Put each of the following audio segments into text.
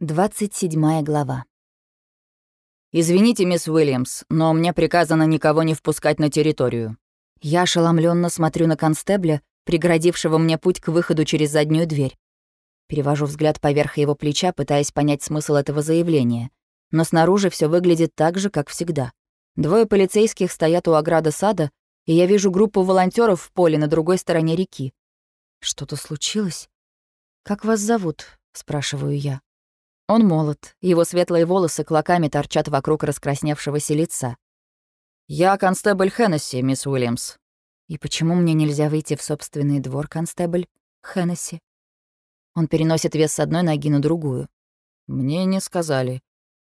27 глава. «Извините, мисс Уильямс, но мне приказано никого не впускать на территорию». Я ошеломленно смотрю на констебля, преградившего мне путь к выходу через заднюю дверь. Перевожу взгляд поверх его плеча, пытаясь понять смысл этого заявления. Но снаружи все выглядит так же, как всегда. Двое полицейских стоят у ограды сада, и я вижу группу волонтеров в поле на другой стороне реки. «Что-то случилось?» «Как вас зовут?» — спрашиваю я. Он молод, его светлые волосы клоками торчат вокруг раскрасневшегося лица. «Я констебль Хеннесси, мисс Уильямс». «И почему мне нельзя выйти в собственный двор, констебль Хеннесси?» Он переносит вес с одной ноги на другую. «Мне не сказали.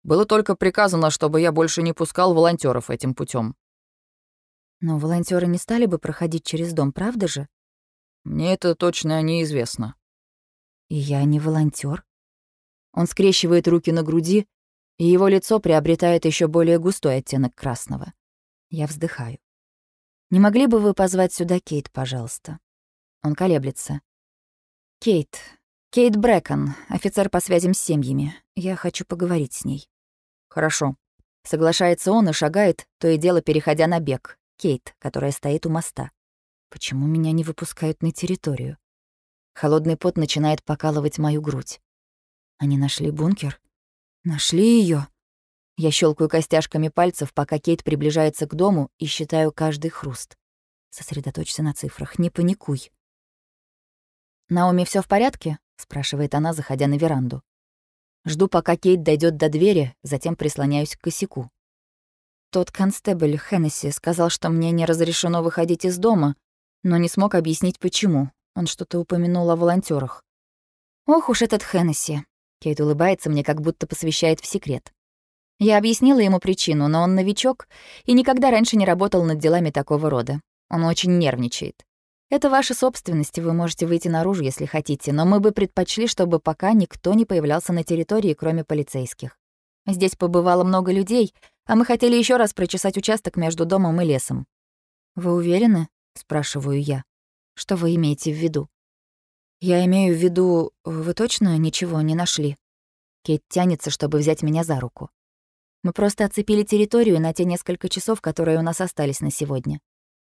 Было только приказано, чтобы я больше не пускал волонтеров этим путем. «Но волонтеры не стали бы проходить через дом, правда же?» «Мне это точно неизвестно». «И я не волонтер. Он скрещивает руки на груди, и его лицо приобретает еще более густой оттенок красного. Я вздыхаю. «Не могли бы вы позвать сюда Кейт, пожалуйста?» Он колеблется. «Кейт. Кейт Брэкон, офицер по связям с семьями. Я хочу поговорить с ней». «Хорошо». Соглашается он и шагает, то и дело переходя на бег. Кейт, которая стоит у моста. Почему меня не выпускают на территорию? Холодный пот начинает покалывать мою грудь. Они нашли бункер? Нашли ее. Я щелкаю костяшками пальцев, пока Кейт приближается к дому и считаю каждый хруст. Сосредоточься на цифрах, не паникуй. «Наоми, все в порядке?» — спрашивает она, заходя на веранду. Жду, пока Кейт дойдет до двери, затем прислоняюсь к косяку. Тот констебль Хеннесси сказал, что мне не разрешено выходить из дома, но не смог объяснить, почему. Он что-то упомянул о волонтерах. Ох уж этот Хеннесси. Кейт улыбается мне, как будто посвящает в секрет. Я объяснила ему причину, но он новичок и никогда раньше не работал над делами такого рода. Он очень нервничает. Это ваша собственность, и вы можете выйти наружу, если хотите, но мы бы предпочли, чтобы пока никто не появлялся на территории, кроме полицейских. Здесь побывало много людей, а мы хотели еще раз прочесать участок между домом и лесом. «Вы уверены?» — спрашиваю я. «Что вы имеете в виду?» «Я имею в виду, вы точно ничего не нашли?» Кейт тянется, чтобы взять меня за руку. Мы просто оцепили территорию на те несколько часов, которые у нас остались на сегодня.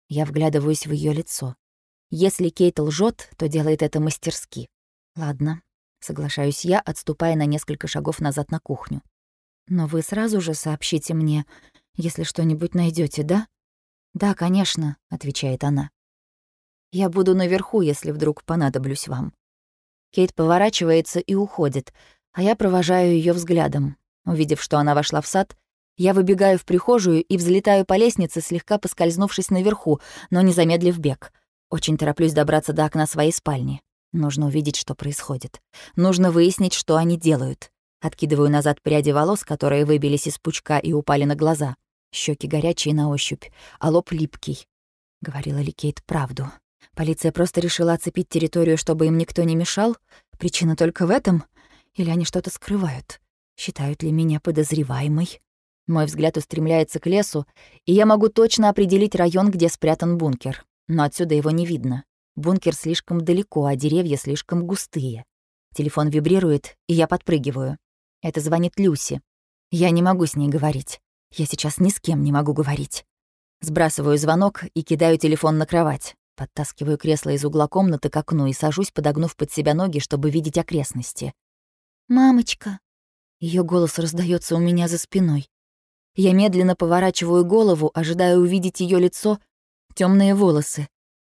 Я вглядываюсь в ее лицо. Если Кейт лжет, то делает это мастерски. Ладно, соглашаюсь я, отступая на несколько шагов назад на кухню. Но вы сразу же сообщите мне, если что-нибудь найдете, да? Да, конечно, отвечает она. Я буду наверху, если вдруг понадоблюсь вам». Кейт поворачивается и уходит, а я провожаю ее взглядом. Увидев, что она вошла в сад, я выбегаю в прихожую и взлетаю по лестнице, слегка поскользнувшись наверху, но не замедлив бег. Очень тороплюсь добраться до окна своей спальни. Нужно увидеть, что происходит. Нужно выяснить, что они делают. Откидываю назад пряди волос, которые выбились из пучка и упали на глаза. Щеки горячие на ощупь, а лоб липкий. Говорила ли Кейт правду? Полиция просто решила оцепить территорию, чтобы им никто не мешал? Причина только в этом? Или они что-то скрывают? Считают ли меня подозреваемой? Мой взгляд устремляется к лесу, и я могу точно определить район, где спрятан бункер. Но отсюда его не видно. Бункер слишком далеко, а деревья слишком густые. Телефон вибрирует, и я подпрыгиваю. Это звонит Люси. Я не могу с ней говорить. Я сейчас ни с кем не могу говорить. Сбрасываю звонок и кидаю телефон на кровать. Подтаскиваю кресло из угла комнаты к окну и сажусь, подогнув под себя ноги, чтобы видеть окрестности. «Мамочка!» Ее голос раздается у меня за спиной. Я медленно поворачиваю голову, ожидая увидеть ее лицо, темные волосы.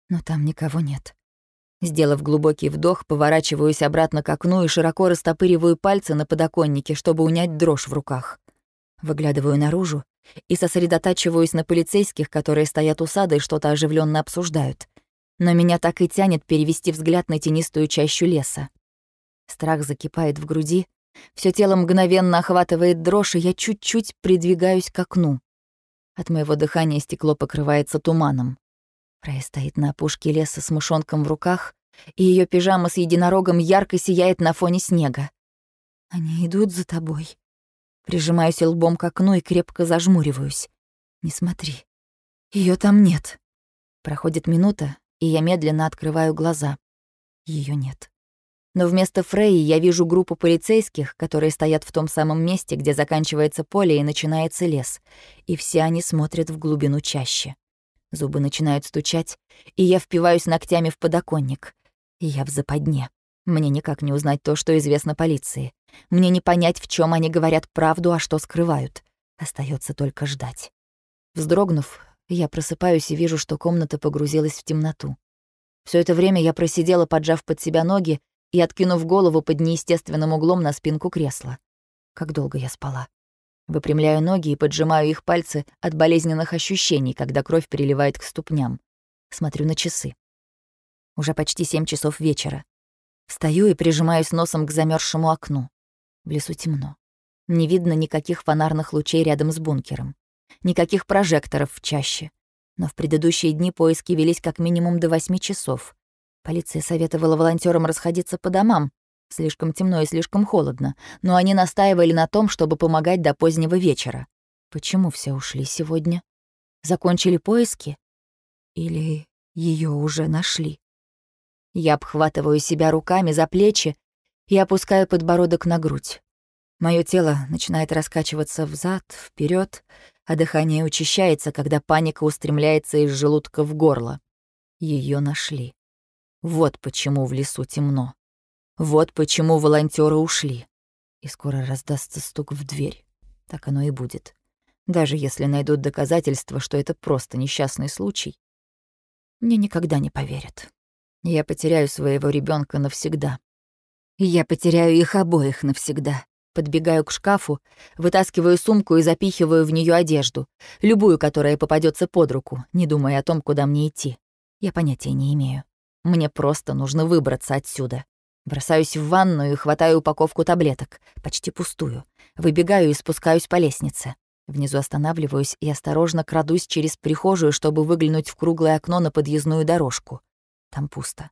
Но там никого нет. Сделав глубокий вдох, поворачиваюсь обратно к окну и широко растопыриваю пальцы на подоконнике, чтобы унять дрожь в руках. Выглядываю наружу и сосредотачиваюсь на полицейских, которые стоят у сада и что-то оживленно обсуждают но меня так и тянет перевести взгляд на тенистую чащу леса. Страх закипает в груди, все тело мгновенно охватывает дрожь, и я чуть-чуть придвигаюсь к окну. От моего дыхания стекло покрывается туманом. Фрей стоит на опушке леса с мышонком в руках, и ее пижама с единорогом ярко сияет на фоне снега. «Они идут за тобой». Прижимаюсь лбом к окну и крепко зажмуриваюсь. «Не смотри. Ее там нет». Проходит минута, и я медленно открываю глаза. Ее нет. Но вместо Фрейи я вижу группу полицейских, которые стоят в том самом месте, где заканчивается поле и начинается лес. И все они смотрят в глубину чаще. Зубы начинают стучать, и я впиваюсь ногтями в подоконник. И я в западне. Мне никак не узнать то, что известно полиции. Мне не понять, в чем они говорят правду, а что скрывают. Остается только ждать. Вздрогнув, я просыпаюсь и вижу, что комната погрузилась в темноту. Все это время я просидела, поджав под себя ноги и откинув голову под неестественным углом на спинку кресла. Как долго я спала. Выпрямляю ноги и поджимаю их пальцы от болезненных ощущений, когда кровь переливает к ступням. Смотрю на часы. Уже почти семь часов вечера. Встаю и прижимаюсь носом к замерзшему окну. В лесу темно. Не видно никаких фонарных лучей рядом с бункером. Никаких прожекторов в чаще. Но в предыдущие дни поиски велись как минимум до восьми часов. Полиция советовала волонтерам расходиться по домам. Слишком темно и слишком холодно, но они настаивали на том, чтобы помогать до позднего вечера. Почему все ушли сегодня? Закончили поиски? Или ее уже нашли? Я обхватываю себя руками за плечи и опускаю подбородок на грудь. Мое тело начинает раскачиваться взад, вперед, а дыхание учащается, когда паника устремляется из желудка в горло. Ее нашли. Вот почему в лесу темно. Вот почему волонтеры ушли. И скоро раздастся стук в дверь. Так оно и будет. Даже если найдут доказательства, что это просто несчастный случай, мне никогда не поверят. Я потеряю своего ребенка навсегда. Я потеряю их обоих навсегда. Подбегаю к шкафу, вытаскиваю сумку и запихиваю в нее одежду, любую, которая попадется под руку, не думая о том, куда мне идти. Я понятия не имею. Мне просто нужно выбраться отсюда. Бросаюсь в ванную и хватаю упаковку таблеток, почти пустую. Выбегаю и спускаюсь по лестнице. Внизу останавливаюсь и осторожно крадусь через прихожую, чтобы выглянуть в круглое окно на подъездную дорожку. Там пусто.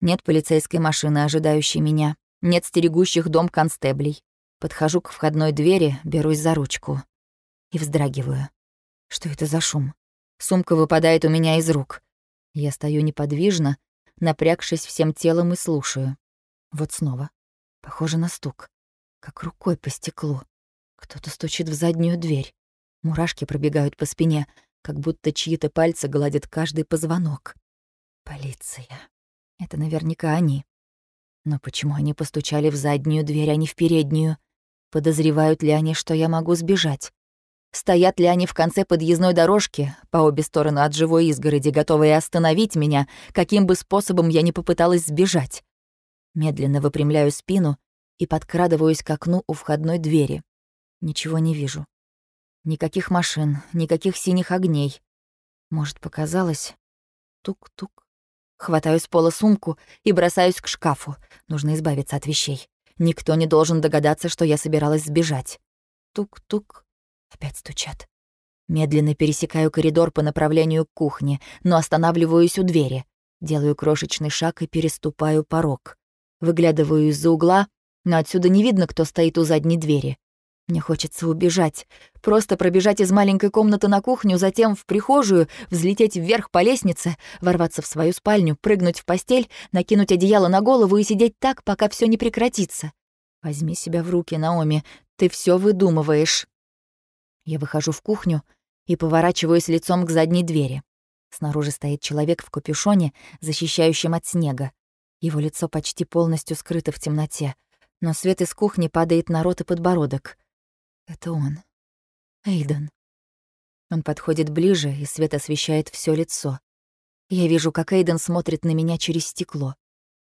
Нет полицейской машины, ожидающей меня. Нет стерегущих дом констеблей. Подхожу к входной двери, берусь за ручку. И вздрагиваю. Что это за шум? Сумка выпадает у меня из рук. Я стою неподвижно, напрягшись всем телом и слушаю. Вот снова. Похоже на стук. Как рукой по стеклу. Кто-то стучит в заднюю дверь. Мурашки пробегают по спине, как будто чьи-то пальцы гладят каждый позвонок. Полиция. Это наверняка они. Но почему они постучали в заднюю дверь, а не в переднюю? Подозревают ли они, что я могу сбежать? Стоят ли они в конце подъездной дорожки, по обе стороны от живой изгороди, готовые остановить меня, каким бы способом я ни попыталась сбежать? Медленно выпрямляю спину и подкрадываюсь к окну у входной двери. Ничего не вижу. Никаких машин, никаких синих огней. Может, показалось? Тук-тук. Хватаю с пола сумку и бросаюсь к шкафу. Нужно избавиться от вещей. Никто не должен догадаться, что я собиралась сбежать. Тук-тук. Опять стучат. Медленно пересекаю коридор по направлению к кухне, но останавливаюсь у двери. Делаю крошечный шаг и переступаю порог. Выглядываю из-за угла, но отсюда не видно, кто стоит у задней двери. Мне хочется убежать, просто пробежать из маленькой комнаты на кухню, затем в прихожую, взлететь вверх по лестнице, ворваться в свою спальню, прыгнуть в постель, накинуть одеяло на голову и сидеть так, пока все не прекратится. Возьми себя в руки, Наоми, ты все выдумываешь. Я выхожу в кухню и поворачиваюсь лицом к задней двери. Снаружи стоит человек в капюшоне, защищающем от снега. Его лицо почти полностью скрыто в темноте, но свет из кухни падает на рот и подбородок. Это он. Эйден. Он подходит ближе, и свет освещает все лицо. Я вижу, как Эйден смотрит на меня через стекло.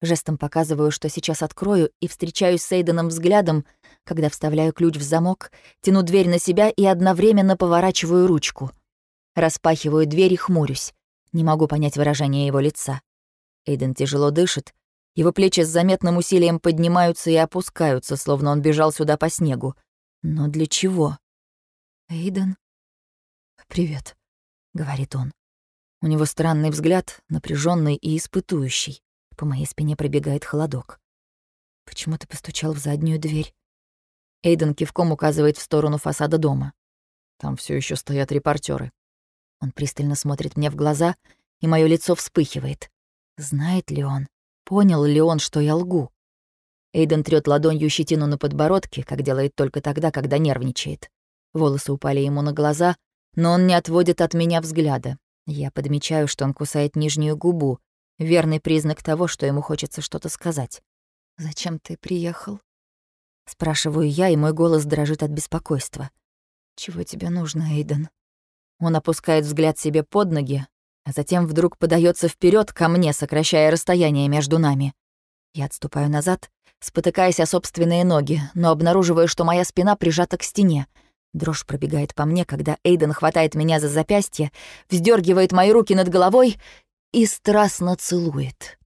Жестом показываю, что сейчас открою, и встречаюсь с Эйденом взглядом, когда вставляю ключ в замок, тяну дверь на себя и одновременно поворачиваю ручку. Распахиваю дверь и хмурюсь. Не могу понять выражение его лица. Эйден тяжело дышит. Его плечи с заметным усилием поднимаются и опускаются, словно он бежал сюда по снегу. Но для чего? «Эйден?» «Привет», — говорит он. У него странный взгляд, напряженный и испытующий. По моей спине пробегает холодок. «Почему ты постучал в заднюю дверь?» Эйден кивком указывает в сторону фасада дома. Там все еще стоят репортеры. Он пристально смотрит мне в глаза, и мое лицо вспыхивает. Знает ли он? Понял ли он, что я лгу? Эйден трёт ладонью щетину на подбородке, как делает только тогда, когда нервничает. Волосы упали ему на глаза, но он не отводит от меня взгляда. Я подмечаю, что он кусает нижнюю губу, верный признак того, что ему хочется что-то сказать. «Зачем ты приехал?» Спрашиваю я, и мой голос дрожит от беспокойства. «Чего тебе нужно, Эйден?» Он опускает взгляд себе под ноги, а затем вдруг подается вперед ко мне, сокращая расстояние между нами. Я отступаю назад, спотыкаясь о собственные ноги, но обнаруживаю, что моя спина прижата к стене. Дрожь пробегает по мне, когда Эйден хватает меня за запястье, вздергивает мои руки над головой и страстно целует.